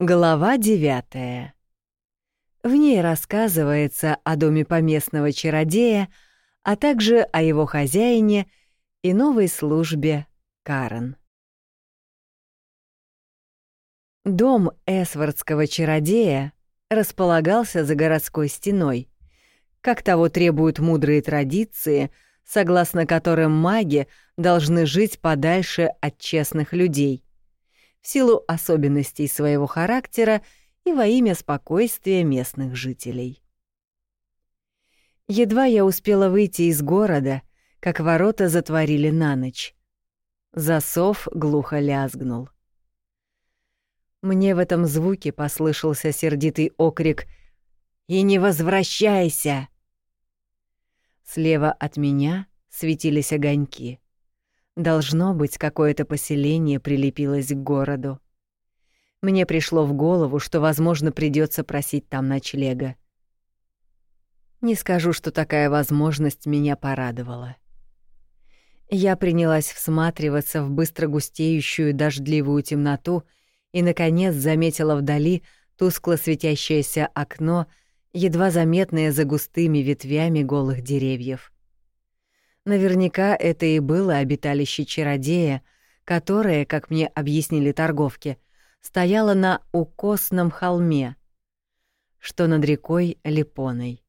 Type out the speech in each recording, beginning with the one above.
Глава девятая. В ней рассказывается о доме поместного чародея, а также о его хозяине и новой службе Карен. Дом эсвардского чародея располагался за городской стеной, как того требуют мудрые традиции, согласно которым маги должны жить подальше от честных людей, силу особенностей своего характера и во имя спокойствия местных жителей. Едва я успела выйти из города, как ворота затворили на ночь. Засов глухо лязгнул. Мне в этом звуке послышался сердитый окрик «И не возвращайся!» Слева от меня светились огоньки. Должно быть, какое-то поселение прилепилось к городу. Мне пришло в голову, что, возможно, придется просить там ночлега. Не скажу, что такая возможность меня порадовала. Я принялась всматриваться в быстро густеющую дождливую темноту и, наконец, заметила вдали тускло светящееся окно, едва заметное за густыми ветвями голых деревьев. Наверняка это и было обиталище чародея, которое, как мне объяснили торговки, стояло на укосном холме, что над рекой Липоной.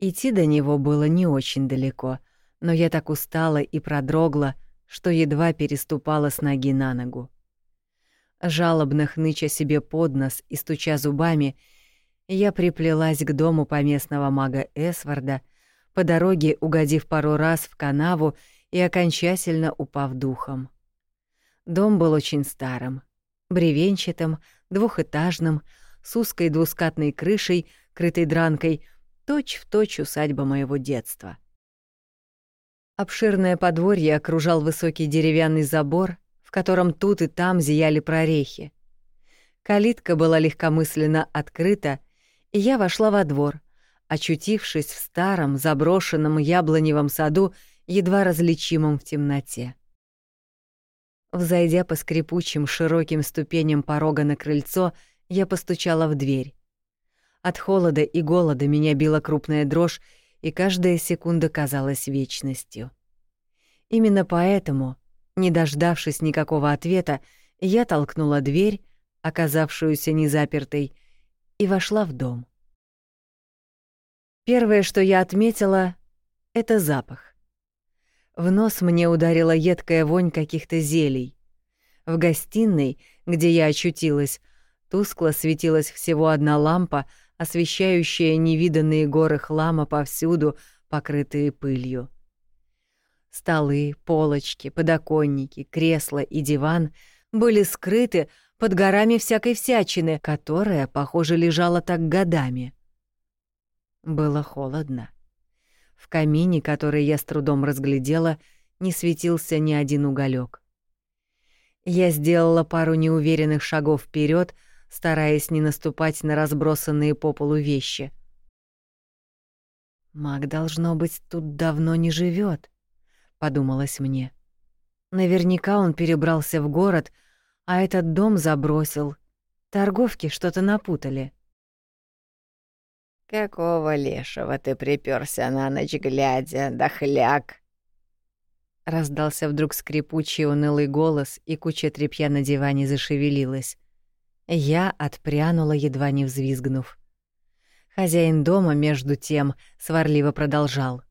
Идти до него было не очень далеко, но я так устала и продрогла, что едва переступала с ноги на ногу. Жалобно хныча себе под нос и стуча зубами, я приплелась к дому поместного мага Эсварда, по дороге угодив пару раз в канаву и окончательно упав духом. Дом был очень старым, бревенчатым, двухэтажным, с узкой двускатной крышей, крытой дранкой, точь-в-точь точь усадьба моего детства. Обширное подворье окружал высокий деревянный забор, в котором тут и там зияли прорехи. Калитка была легкомысленно открыта, и я вошла во двор, очутившись в старом заброшенном яблоневом саду, едва различимом в темноте. Взойдя по скрипучим широким ступеням порога на крыльцо, я постучала в дверь. От холода и голода меня била крупная дрожь, и каждая секунда казалась вечностью. Именно поэтому, не дождавшись никакого ответа, я толкнула дверь, оказавшуюся незапертой, и вошла в дом. Первое, что я отметила, — это запах. В нос мне ударила едкая вонь каких-то зелий. В гостиной, где я очутилась, тускло светилась всего одна лампа, освещающая невиданные горы хлама повсюду, покрытые пылью. Столы, полочки, подоконники, кресла и диван были скрыты под горами всякой всячины, которая, похоже, лежала так годами. Было холодно. В камине, который я с трудом разглядела, не светился ни один уголек. Я сделала пару неуверенных шагов вперед, стараясь не наступать на разбросанные по полу вещи. Маг должно быть тут давно не живет, подумалось мне. Наверняка он перебрался в город, а этот дом забросил. Торговки что-то напутали. «Какого лешего ты припёрся на ночь глядя, дохляк?» Раздался вдруг скрипучий унылый голос, и куча тряпья на диване зашевелилась. Я отпрянула, едва не взвизгнув. Хозяин дома, между тем, сварливо продолжал.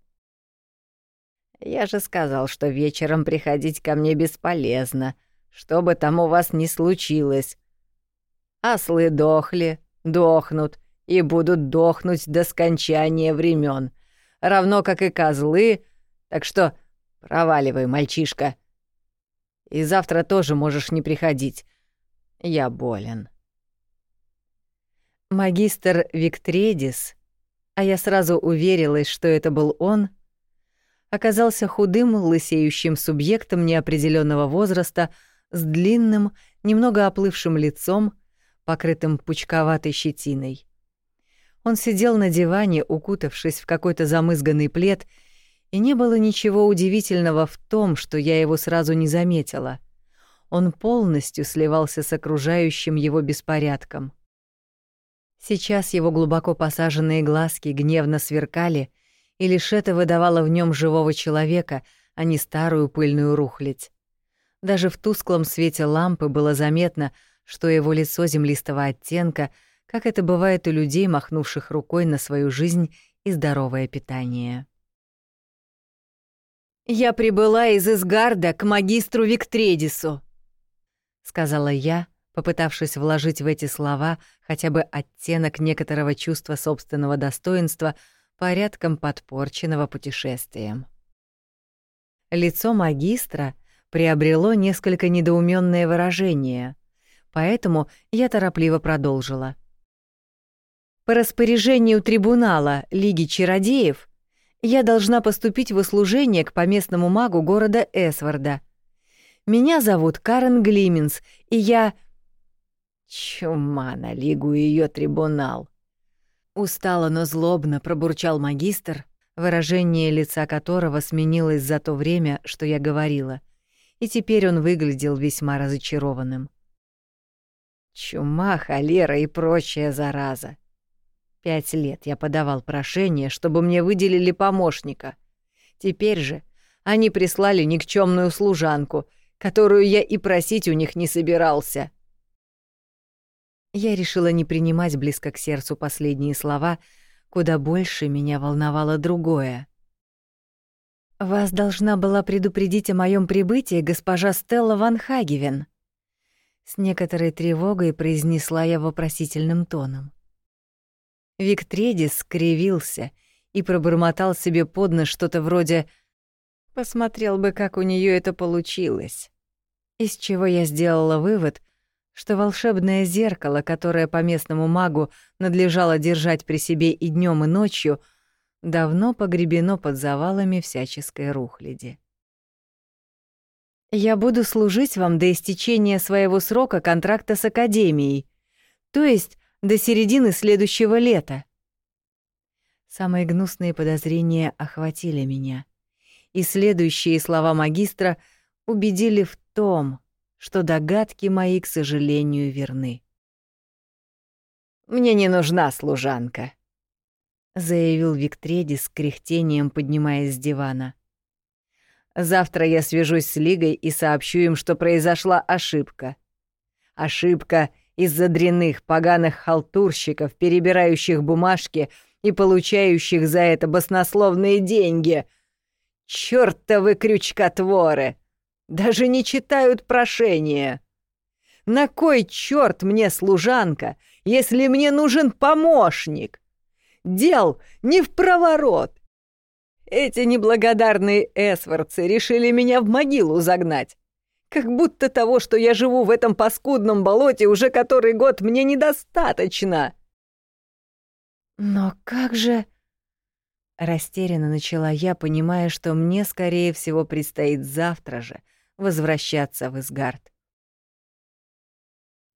«Я же сказал, что вечером приходить ко мне бесполезно, что бы там у вас ни случилось. Ослы дохли, дохнут, и будут дохнуть до скончания времен, равно как и козлы, так что проваливай, мальчишка. И завтра тоже можешь не приходить. Я болен. Магистр Виктредис, а я сразу уверилась, что это был он, оказался худым, лысеющим субъектом неопределенного возраста с длинным, немного оплывшим лицом, покрытым пучковатой щетиной. Он сидел на диване, укутавшись в какой-то замызганный плед, и не было ничего удивительного в том, что я его сразу не заметила. он полностью сливался с окружающим его беспорядком. Сейчас его глубоко посаженные глазки гневно сверкали, и лишь это выдавало в нем живого человека, а не старую пыльную рухлядь. Даже в тусклом свете лампы было заметно, что его лицо землистого оттенка, как это бывает у людей, махнувших рукой на свою жизнь и здоровое питание. «Я прибыла из Изгарда к магистру Виктредису», — сказала я, попытавшись вложить в эти слова хотя бы оттенок некоторого чувства собственного достоинства, порядком подпорченного путешествием. Лицо магистра приобрело несколько недоуменное выражение, поэтому я торопливо продолжила. По распоряжению трибунала Лиги Чародеев я должна поступить в услужение к поместному магу города Эсварда. Меня зовут Карен Глиминс, и я Чума на лигу и ее трибунал. Устало, но злобно пробурчал магистр, выражение лица которого сменилось за то время, что я говорила, и теперь он выглядел весьма разочарованным. Чума, холера и прочая зараза. Пять лет я подавал прошение, чтобы мне выделили помощника. Теперь же они прислали никчемную служанку, которую я и просить у них не собирался. Я решила не принимать близко к сердцу последние слова, куда больше меня волновало другое. «Вас должна была предупредить о моем прибытии госпожа Стелла Ван Хагевен», — с некоторой тревогой произнесла я вопросительным тоном. Виктредис скривился и пробормотал себе под нос что-то вроде «посмотрел бы, как у нее это получилось», из чего я сделала вывод, что волшебное зеркало, которое по местному магу надлежало держать при себе и днем, и ночью, давно погребено под завалами всяческой рухляди. «Я буду служить вам до истечения своего срока контракта с Академией, то есть до середины следующего лета». Самые гнусные подозрения охватили меня, и следующие слова магистра убедили в том, что догадки мои, к сожалению, верны. «Мне не нужна служанка», — заявил Виктреди с кряхтением, поднимаясь с дивана. «Завтра я свяжусь с Лигой и сообщу им, что произошла ошибка. Ошибка из-за дрянных, поганых халтурщиков, перебирающих бумажки и получающих за это баснословные деньги. Чёртовы крючкотворы!» Даже не читают прошение. На кой черт мне служанка, если мне нужен помощник? Дел не в проворот. Эти неблагодарные эсвардцы решили меня в могилу загнать. Как будто того, что я живу в этом паскудном болоте уже который год, мне недостаточно. Но как же... Растерянно начала я, понимая, что мне, скорее всего, предстоит завтра же — возвращаться в Изгард.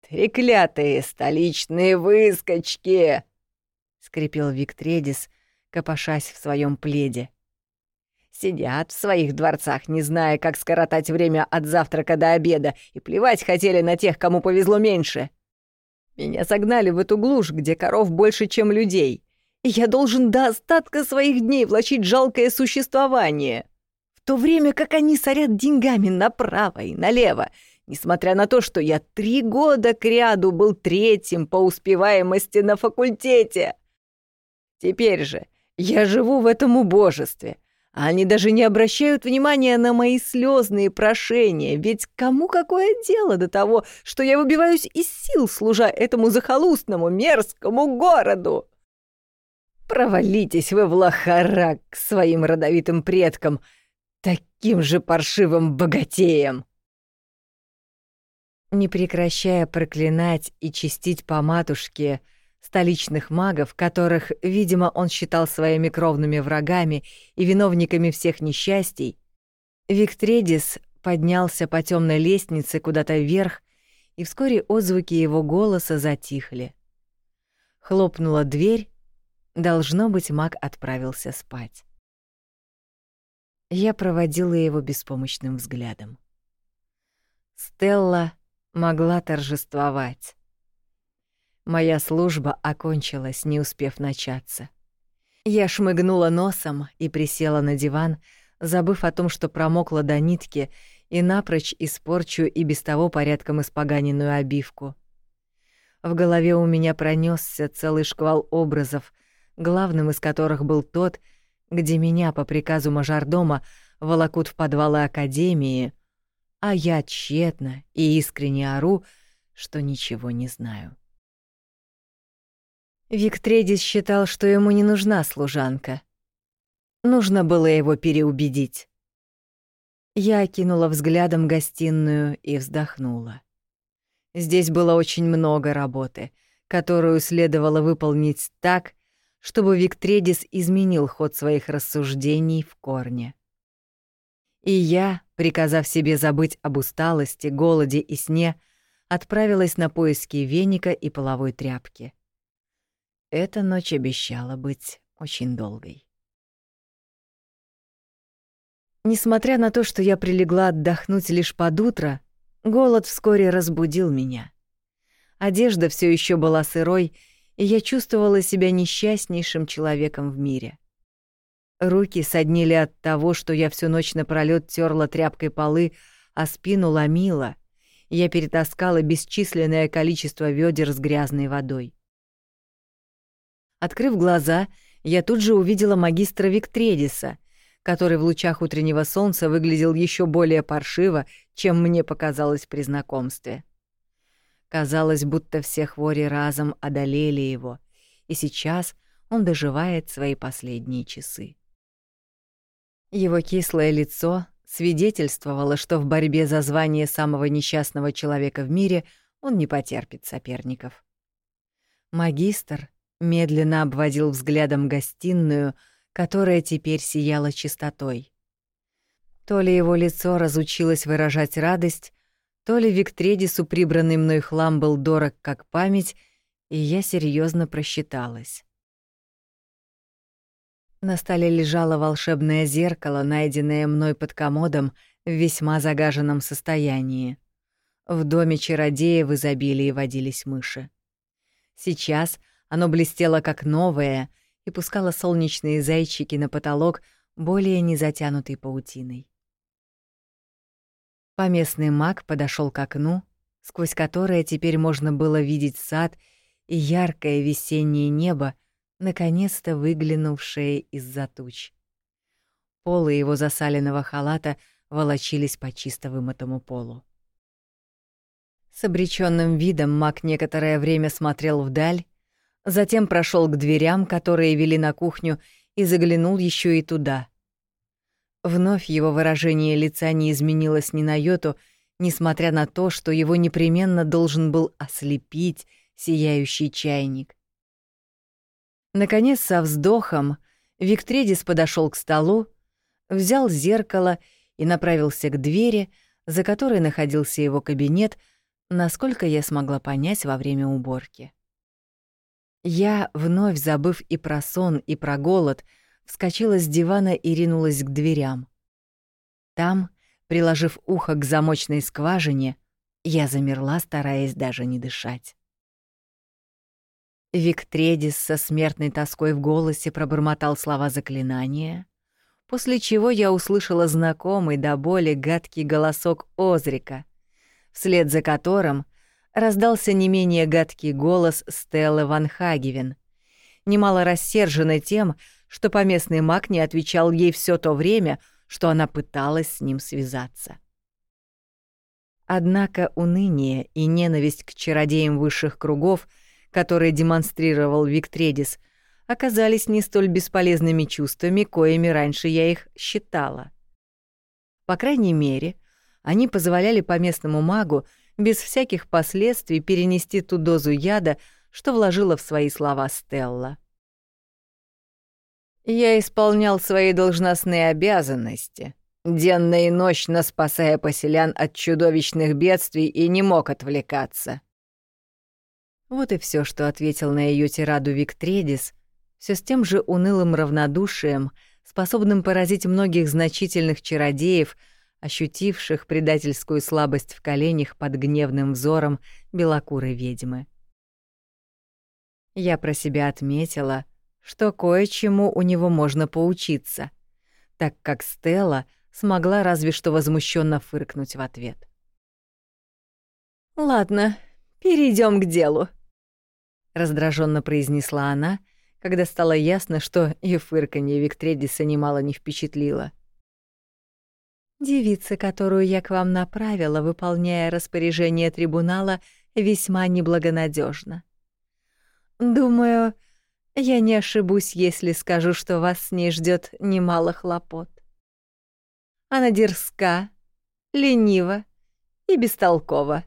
«Треклятые столичные выскочки!» — скрипел Виктредис, копошась в своем пледе. «Сидят в своих дворцах, не зная, как скоротать время от завтрака до обеда, и плевать хотели на тех, кому повезло меньше. Меня согнали в эту глушь, где коров больше, чем людей, и я должен до остатка своих дней влачить жалкое существование в то время как они сорят деньгами направо и налево, несмотря на то, что я три года кряду был третьим по успеваемости на факультете. Теперь же я живу в этом убожестве, они даже не обращают внимания на мои слезные прошения, ведь кому какое дело до того, что я выбиваюсь из сил, служа этому захолустному мерзкому городу? Провалитесь вы в лохарак к своим родовитым предкам — таким же паршивым богатеем!» Не прекращая проклинать и чистить по матушке столичных магов, которых, видимо, он считал своими кровными врагами и виновниками всех несчастий, Виктредис поднялся по темной лестнице куда-то вверх, и вскоре отзвуки его голоса затихли. Хлопнула дверь, должно быть, маг отправился спать. Я проводила его беспомощным взглядом. Стелла могла торжествовать. Моя служба окончилась, не успев начаться. Я шмыгнула носом и присела на диван, забыв о том, что промокла до нитки и напрочь испорчу и без того порядком испоганенную обивку. В голове у меня пронесся целый шквал образов, главным из которых был тот, где меня по приказу мажордома волокут в подвалы академии, а я тщетно и искренне ору, что ничего не знаю. Виктредис считал, что ему не нужна служанка. Нужно было его переубедить. Я окинула взглядом гостиную и вздохнула. Здесь было очень много работы, которую следовало выполнить так, чтобы Виктредис изменил ход своих рассуждений в корне. И я, приказав себе забыть об усталости, голоде и сне, отправилась на поиски веника и половой тряпки. Эта ночь обещала быть очень долгой. Несмотря на то, что я прилегла отдохнуть лишь под утро, голод вскоре разбудил меня. Одежда все еще была сырой, и я чувствовала себя несчастнейшим человеком в мире. Руки соднили от того, что я всю ночь напролёт терла тряпкой полы, а спину ломила. Я перетаскала бесчисленное количество ведер с грязной водой. Открыв глаза, я тут же увидела магистра Виктредиса, который в лучах утреннего солнца выглядел еще более паршиво, чем мне показалось при знакомстве. Казалось, будто все хвори разом одолели его, и сейчас он доживает свои последние часы. Его кислое лицо свидетельствовало, что в борьбе за звание самого несчастного человека в мире он не потерпит соперников. Магистр медленно обводил взглядом гостиную, которая теперь сияла чистотой. То ли его лицо разучилось выражать радость, то ли Виктредису прибранный мной хлам был дорог как память, и я серьезно просчиталась. На столе лежало волшебное зеркало, найденное мной под комодом в весьма загаженном состоянии. В доме чародея в изобилии водились мыши. Сейчас — оно блестело как новое и пускало солнечные зайчики на потолок, более не затянутый паутиной. Поместный маг подошел к окну, сквозь которое теперь можно было видеть сад и яркое весеннее небо, наконец-то выглянувшее из-за туч. Полы его засаленного халата волочились по чисто вымытому полу. С обреченным видом маг некоторое время смотрел вдаль, затем прошел к дверям, которые вели на кухню, и заглянул еще и туда. Вновь его выражение лица не изменилось ни на йоту, несмотря на то, что его непременно должен был ослепить сияющий чайник. Наконец, со вздохом, Виктредис подошел к столу, взял зеркало и направился к двери, за которой находился его кабинет, насколько я смогла понять во время уборки. Я, вновь забыв и про сон, и про голод, вскочила с дивана и ринулась к дверям. Там, приложив ухо к замочной скважине, я замерла, стараясь даже не дышать. Виктредис со смертной тоской в голосе пробормотал слова заклинания, после чего я услышала знакомый до боли гадкий голосок Озрика, вслед за которым раздался не менее гадкий голос Стеллы Ван Хагевен, немало рассерженной тем, что поместный маг не отвечал ей все то время, что она пыталась с ним связаться. Однако уныние и ненависть к чародеям высших кругов, которые демонстрировал Виктредис, оказались не столь бесполезными чувствами, коими раньше я их считала. По крайней мере, они позволяли поместному магу без всяких последствий перенести ту дозу яда, что вложила в свои слова Стелла. «Я исполнял свои должностные обязанности, денно и ночно спасая поселян от чудовищных бедствий и не мог отвлекаться». Вот и все, что ответил на ее тираду Виктредис, все с тем же унылым равнодушием, способным поразить многих значительных чародеев — ощутивших предательскую слабость в коленях под гневным взором белокурой ведьмы. Я про себя отметила, что кое-чему у него можно поучиться, так как Стелла смогла разве что возмущенно фыркнуть в ответ. «Ладно, перейдем к делу», — раздраженно произнесла она, когда стало ясно, что и фырканье Виктредиса немало не впечатлило. «Девица, которую я к вам направила, выполняя распоряжение трибунала, весьма неблагонадежна. Думаю, я не ошибусь, если скажу, что вас с ней ждет немало хлопот. Она дерзка, ленива и бестолкова.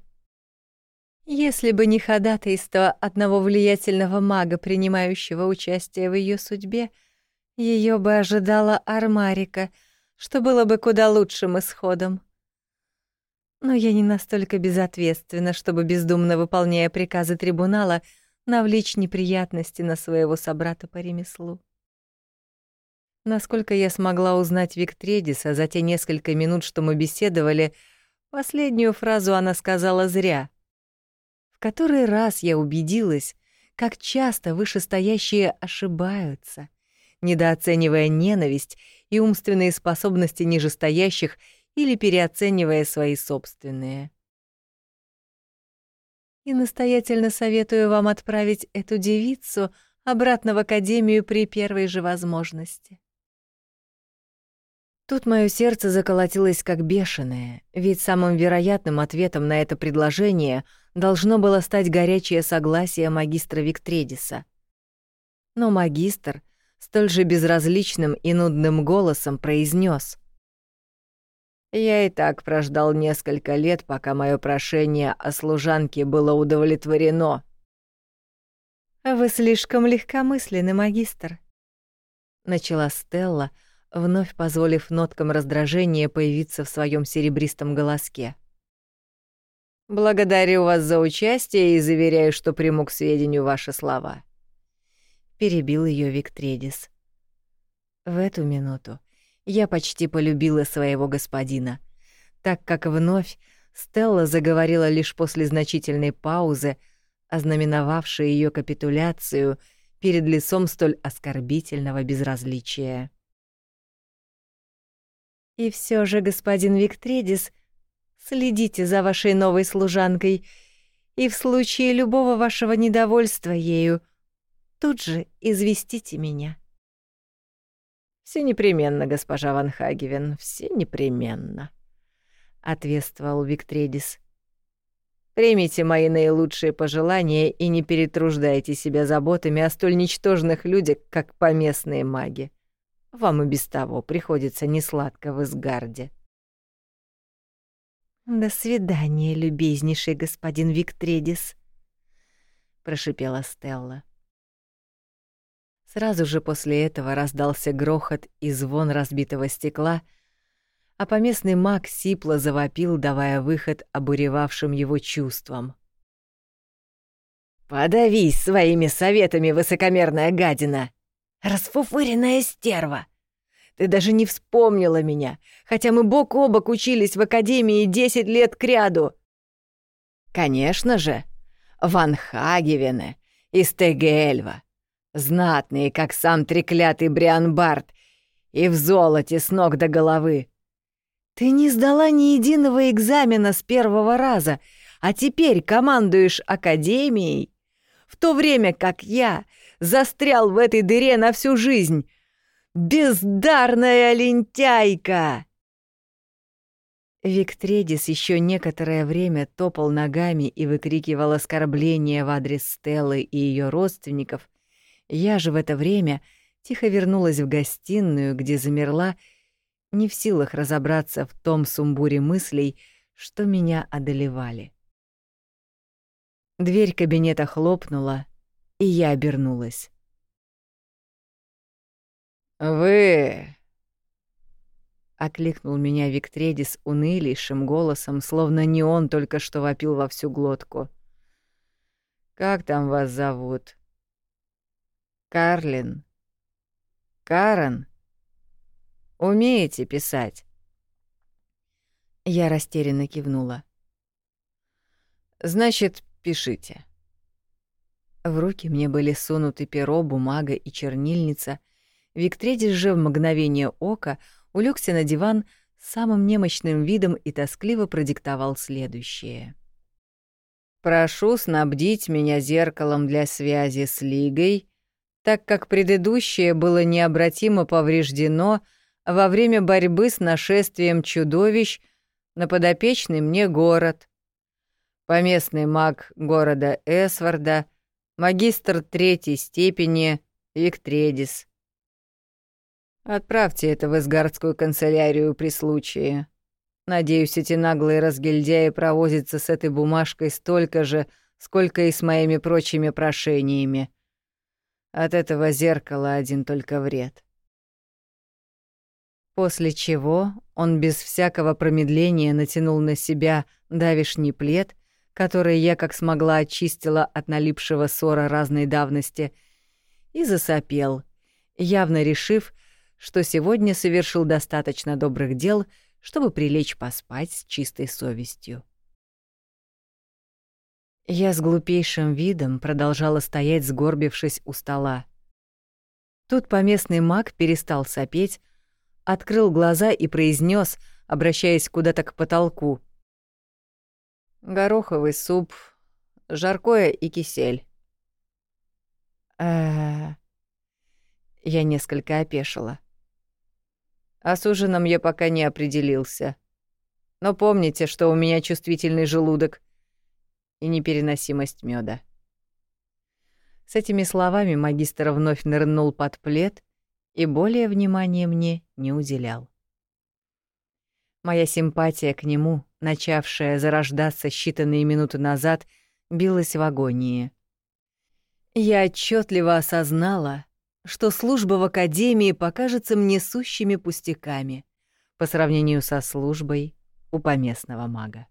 Если бы не ходатайство одного влиятельного мага, принимающего участие в ее судьбе, ее бы ожидала Армарика, что было бы куда лучшим исходом. Но я не настолько безответственна, чтобы, бездумно выполняя приказы трибунала, навлечь неприятности на своего собрата по ремеслу. Насколько я смогла узнать Виктредиса за те несколько минут, что мы беседовали, последнюю фразу она сказала зря. В который раз я убедилась, как часто вышестоящие ошибаются, недооценивая ненависть и умственные способности нижестоящих или переоценивая свои собственные и настоятельно советую вам отправить эту девицу обратно в академию при первой же возможности. Тут мое сердце заколотилось как бешеное, ведь самым вероятным ответом на это предложение должно было стать горячее согласие магистра Виктредиса. Но магистр столь же безразличным и нудным голосом произнес: я и так прождал несколько лет, пока мое прошение о служанке было удовлетворено. «Вы слишком легкомысленный, магистр», — начала Стелла, вновь позволив ноткам раздражения появиться в своем серебристом голоске. «Благодарю вас за участие и заверяю, что приму к сведению ваши слова», — перебил ее Виктредис. В эту минуту я почти полюбила своего господина, так как вновь Стелла заговорила лишь после значительной паузы, ознаменовавшей ее капитуляцию перед лицом столь оскорбительного безразличия. «И все же, господин Виктредис, следите за вашей новой служанкой, и в случае любого вашего недовольства ею тут же известите меня». Все непременно, госпожа Ван Хагевен, все непременно, ответствовал Виктредис. Примите мои наилучшие пожелания и не перетруждайте себя заботами о столь ничтожных людях, как поместные маги. Вам и без того приходится несладко в Изгарде. «До свидания, любезнейший господин Виктредис», — прошипела Стелла. Сразу же после этого раздался грохот и звон разбитого стекла, а поместный маг сипло завопил, давая выход обуревавшим его чувствам. «Подавись своими советами, высокомерная гадина! Расфуфыренная стерва! Ты даже не вспомнила меня, хотя мы бок о бок учились в академии десять лет кряду!» «Конечно же, Ван Хагевене из Тегельва, знатные, как сам треклятый Бриан Барт, и в золоте с ног до головы. Ты не сдала ни единого экзамена с первого раза, а теперь командуешь академией, в то время как я застрял в этой дыре на всю жизнь. Бездарная лентяйка!» Виктредис еще некоторое время топал ногами и выкрикивал оскорбления в адрес Стеллы и ее родственников, я же в это время тихо вернулась в гостиную, где замерла, не в силах разобраться в том сумбуре мыслей, что меня одолевали. Дверь кабинета хлопнула, и я обернулась. «Вы...» — окликнул меня Виктредис унылейшим голосом, словно не он только что вопил во всю глотку. «Как там вас зовут?» Карлин. Карен. Умеете писать? Я растерянно кивнула. «Значит, пишите». В руки мне были сунуты перо, бумага и чернильница. Виктредис же в мгновение ока улегся на диван с самым немощным видом и тоскливо продиктовал следующее. «Прошу снабдить меня зеркалом для связи с Лигой, так как предыдущее было необратимо повреждено во время борьбы с нашествием чудовищ на подопечный мне город. Поместный маг города Эсварда, магистр третьей степени Виктредис. Отправьте это в изгардскую канцелярию при случае. Надеюсь, эти наглые разгильдяи провозятся с этой бумажкой столько же, сколько и с моими прочими прошениями. От этого зеркала один только вред. После чего он без всякого промедления натянул на себя давишний плед, который я как смогла очистила от налипшего ссора разной давности, и засопел, явно решив, что сегодня совершил достаточно добрых дел, чтобы прилечь поспать с чистой совестью. Я с глупейшим видом продолжала стоять, сгорбившись у стола. Тут поместный маг перестал сопеть, открыл глаза и произнес, обращаясь куда-то к потолку. «Гороховый суп, жаркое и кисель». Э, Я несколько опешила. А с ужином я пока не определился. Но помните, что у меня чувствительный желудок и непереносимость меда. С этими словами магистр вновь нырнул под плед и более внимания мне не уделял. Моя симпатия к нему, начавшая зарождаться считанные минуты назад, билась в агонии. Я отчетливо осознала, что служба в академии покажется мне сущими пустяками по сравнению со службой у поместного мага.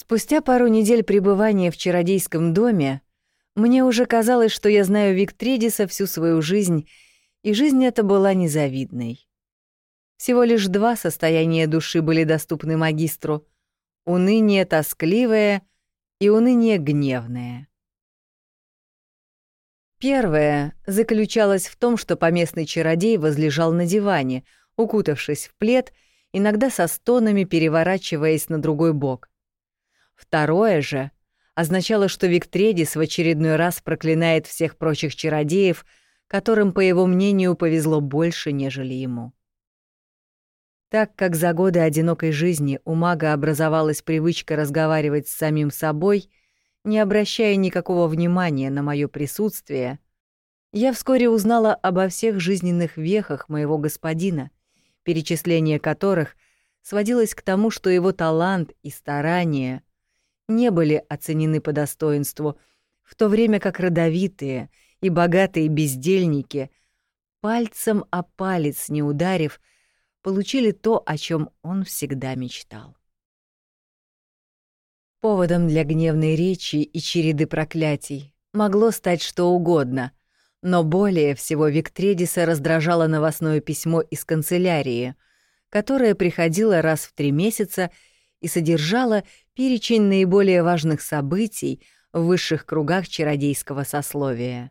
Спустя пару недель пребывания в чародейском доме мне уже казалось, что я знаю Виктредиса всю свою жизнь, и жизнь эта была незавидной. Всего лишь два состояния души были доступны магистру — уныние тоскливое и уныние гневное. Первое заключалось в том, что поместный чародей возлежал на диване, укутавшись в плед, иногда со стонами переворачиваясь на другой бок. Второе же означало, что Виктредис в очередной раз проклинает всех прочих чародеев, которым, по его мнению, повезло больше, нежели ему. Так как за годы одинокой жизни у мага образовалась привычка разговаривать с самим собой — не обращая никакого внимания на мое присутствие, я вскоре узнала обо всех жизненных вехах моего господина, перечисление которых сводилось к тому, что его талант и старания не были оценены по достоинству, в то время как родовитые и богатые бездельники, пальцем о палец не ударив, получили то, о чем он всегда мечтал. Поводом для гневной речи и череды проклятий могло стать что угодно, но более всего Виктредиса раздражало новостное письмо из канцелярии, которое приходило раз в три месяца и содержало перечень наиболее важных событий в высших кругах чародейского сословия.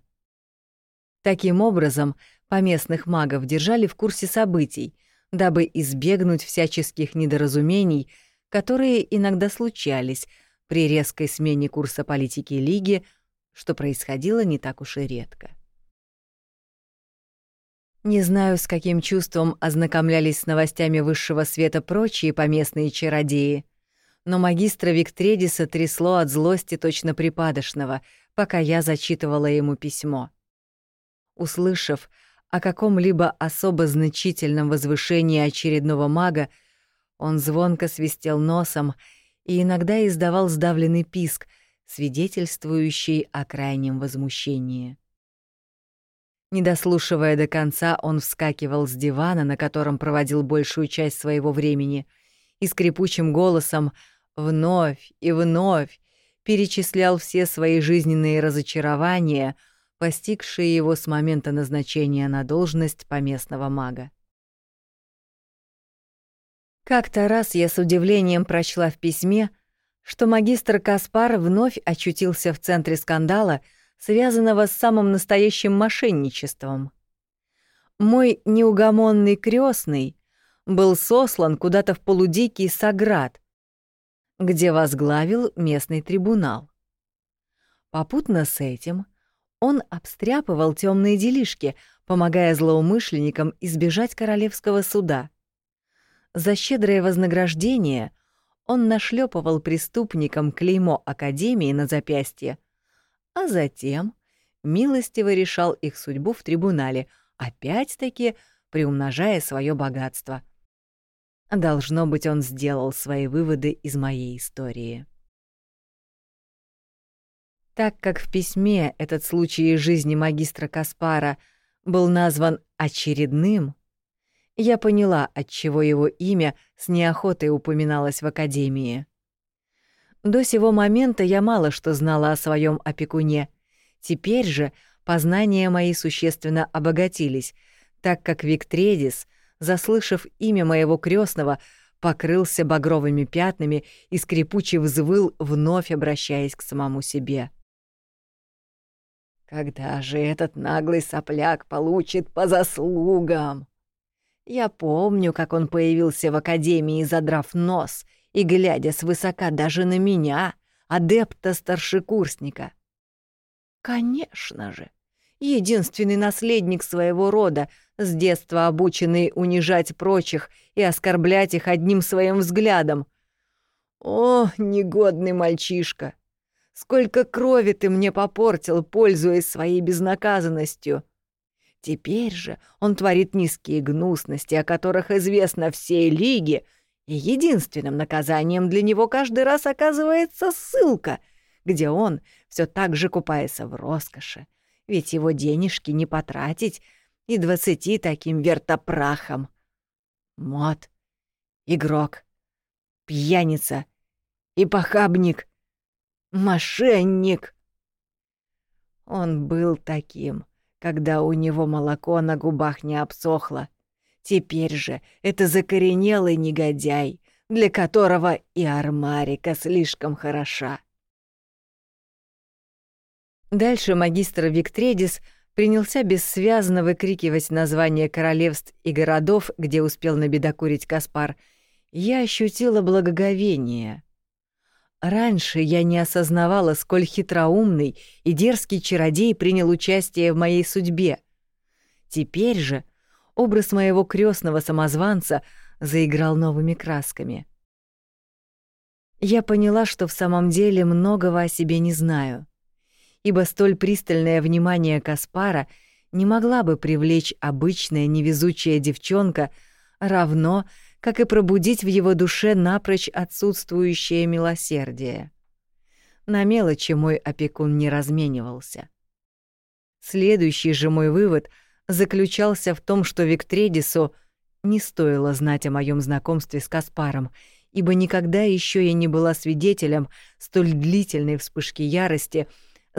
Таким образом, поместных магов держали в курсе событий, дабы избегнуть всяческих недоразумений — которые иногда случались при резкой смене курса политики Лиги, что происходило не так уж и редко. Не знаю, с каким чувством ознакомлялись с новостями высшего света прочие поместные чародеи, но магистра Виктредиса трясло от злости точно припадочного, пока я зачитывала ему письмо. Услышав о каком-либо особо значительном возвышении очередного мага, он звонко свистел носом и иногда издавал сдавленный писк, свидетельствующий о крайнем возмущении. Не дослушивая до конца, он вскакивал с дивана, на котором проводил большую часть своего времени, и скрипучим голосом вновь и вновь перечислял все свои жизненные разочарования, постигшие его с момента назначения на должность поместного мага. Как-то раз я с удивлением прочла в письме, что магистр Каспар вновь очутился в центре скандала, связанного с самым настоящим мошенничеством. Мой неугомонный крестный был сослан куда-то в полудикий Саград, где возглавил местный трибунал. Попутно с этим он обстряпывал темные делишки, помогая злоумышленникам избежать королевского суда. За щедрое вознаграждение он нашлепывал преступникам клеймо Академии на запястье, а затем милостиво решал их судьбу в трибунале, опять-таки приумножая свое богатство. Должно быть, он сделал свои выводы из моей истории. Так как в письме этот случай из жизни магистра Каспара был назван очередным, я поняла, отчего его имя с неохотой упоминалось в Академии. До сего момента я мало что знала о своем опекуне. Теперь же познания мои существенно обогатились, так как Виктредис, заслышав имя моего крестного, покрылся багровыми пятнами и скрипуче взвыл, вновь обращаясь к самому себе. «Когда же этот наглый сопляк получит по заслугам?» Я помню, как он появился в академии, задрав нос и глядя свысока даже на меня, адепта-старшекурсника. Конечно же, единственный наследник своего рода, с детства обученный унижать прочих и оскорблять их одним своим взглядом. О, негодный мальчишка! Сколько крови ты мне попортил, пользуясь своей безнаказанностью! Теперь же он творит низкие гнусности, о которых известно всей лиге, и единственным наказанием для него каждый раз оказывается ссылка, где он, все так же купается в роскоши, ведь его денежки не потратить и двадцати таким вертопрахом. Мод, игрок, пьяница и похабник, мошенник. Он был таким, когда у него молоко на губах не обсохло. Теперь же это закоренелый негодяй, для которого и армарика слишком хороша. Дальше магистр Виктредис принялся бессвязно выкрикивать названия королевств и городов, где успел набедокурить Каспар. Я ощутила благоговение — Раньше я не осознавала, сколь хитроумный и дерзкий чародей принял участие в моей судьбе. Теперь же образ моего крестного самозванца заиграл новыми красками. Я поняла, что в самом деле многого о себе не знаю, ибо столь пристальное внимание Каспара не могла бы привлечь обычная невезучая девчонка, равно как и пробудить в его душе напрочь отсутствующее милосердие. На мелочи мой опекун не разменивался. Следующий же мой вывод заключался в том, что Виктредису не стоило знать о моем знакомстве с Каспаром, ибо никогда еще я не была свидетелем столь длительной вспышки ярости,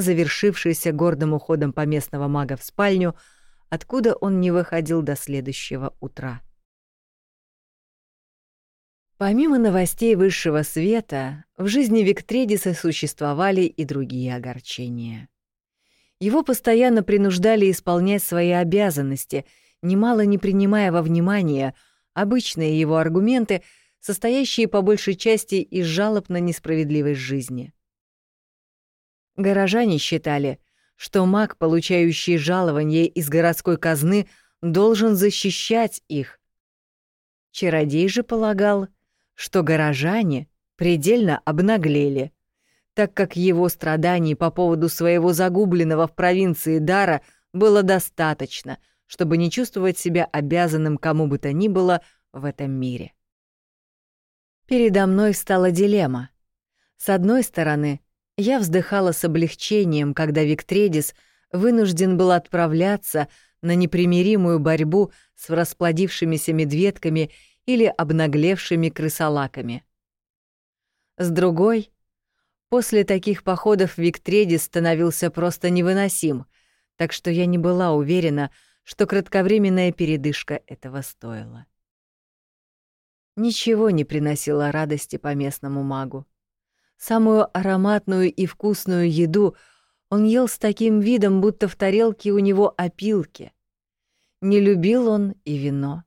завершившейся гордым уходом поместного мага в спальню, откуда он не выходил до следующего утра. Помимо новостей высшего света, в жизни Виктредиса существовали и другие огорчения. Его постоянно принуждали исполнять свои обязанности, немало не принимая во внимание обычные его аргументы, состоящие по большей части из жалоб на несправедливость жизни. Горожане считали, что маг, получающий жалование из городской казны, должен защищать их. Чародей же полагал — что горожане предельно обнаглели, так как его страданий по поводу своего загубленного в провинции дара было достаточно, чтобы не чувствовать себя обязанным кому бы то ни было в этом мире. Передо мной стала дилемма. С одной стороны, я вздыхала с облегчением, когда Виктредис вынужден был отправляться на непримиримую борьбу с расплодившимися медведками или обнаглевшими крысолаками. С другой, после таких походов Виктредис становился просто невыносим, так что я не была уверена, что кратковременная передышка этого стоила. ничего не приносило радости по местному магу. Самую ароматную и вкусную еду он ел с таким видом, будто в тарелке у него опилки. Не любил он и вино.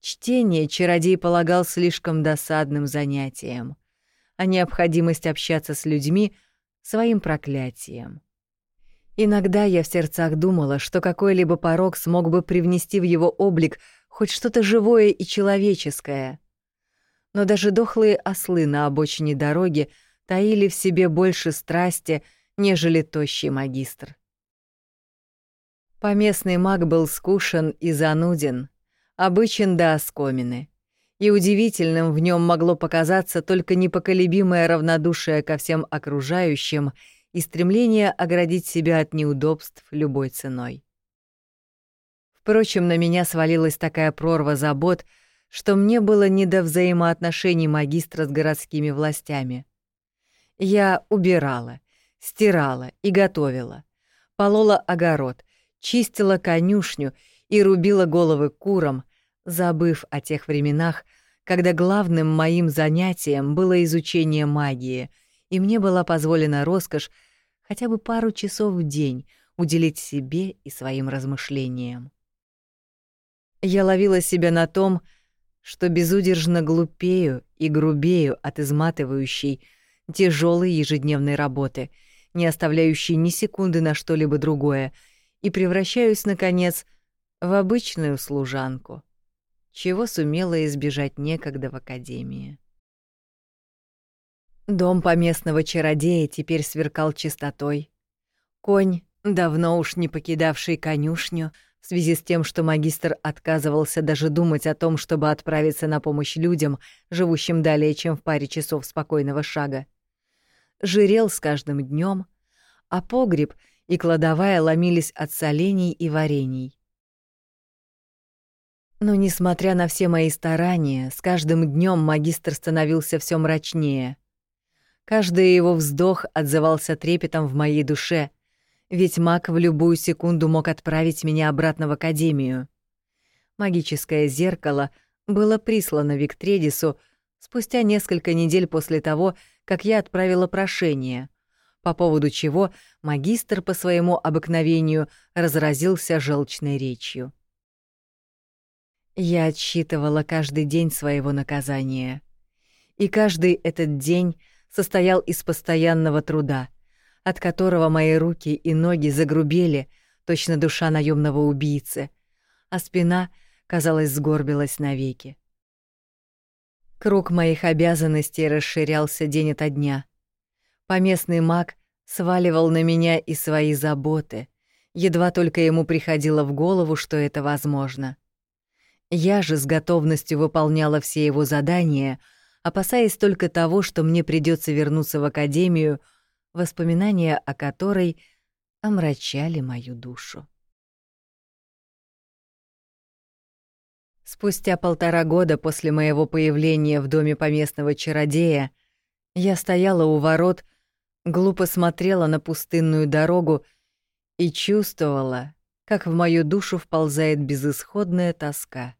Чтение чародей полагал слишком досадным занятием, а необходимость общаться с людьми — своим проклятием. Иногда я в сердцах думала, что какой-либо порог смог бы привнести в его облик хоть что-то живое и человеческое. Но даже дохлые ослы на обочине дороги таили в себе больше страсти, нежели тощий магистр. Поместный маг был скушен и зануден, обычен до оскомины, и удивительным в нем могло показаться только непоколебимое равнодушие ко всем окружающим и стремление оградить себя от неудобств любой ценой. Впрочем, на меня свалилась такая прорва забот, что мне было не до взаимоотношений магистра с городскими властями. Я убирала, стирала и готовила, полола огород, чистила конюшню и рубила головы курам, забыв о тех временах, когда главным моим занятием было изучение магии, и мне была позволена роскошь хотя бы пару часов в день уделить себе и своим размышлениям. Я ловила себя на том, что безудержно глупею и грубею от изматывающей, тяжелой ежедневной работы, не оставляющей ни секунды на что-либо другое, и превращаюсь, наконец, в обычную служанку, чего сумела избежать некогда в академии. Дом поместного чародея теперь сверкал чистотой. Конь, давно уж не покидавший конюшню, в связи с тем, что магистр отказывался даже думать о том, чтобы отправиться на помощь людям, живущим далее, чем в паре часов спокойного шага, жирел с каждым днем, а погреб и кладовая ломились от солений и варений. Но, несмотря на все мои старания, с каждым днем магистр становился все мрачнее. Каждый его вздох отзывался трепетом в моей душе, ведь маг в любую секунду мог отправить меня обратно в академию. Магическое зеркало было прислано Виктредису спустя несколько недель после того, как я отправила прошение, по поводу чего магистр по своему обыкновению разразился желчной речью. Я отсчитывала каждый день своего наказания. И каждый этот день состоял из постоянного труда, от которого мои руки и ноги загрубели, точно душа наемного убийцы, а спина, казалось, сгорбилась навеки. Круг моих обязанностей расширялся день ото дня. Поместный маг сваливал на меня и свои заботы, едва только ему приходило в голову, что это возможно. Я же с готовностью выполняла все его задания — опасаясь только того, что мне придется вернуться в академию, воспоминания о которой омрачали мою душу. Спустя полтора года после моего появления в доме поместного чародея я стояла у ворот, глупо смотрела на пустынную дорогу и чувствовала, как в мою душу вползает безысходная тоска.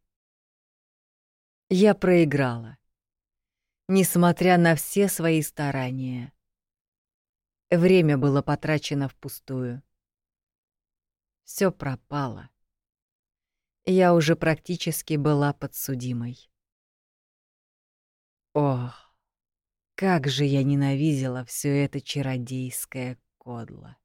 Я проиграла несмотря на все свои старания. Время было потрачено впустую. Все пропало. Я уже практически была подсудимой. Ох, как же я ненавидела все это чародейское кодло.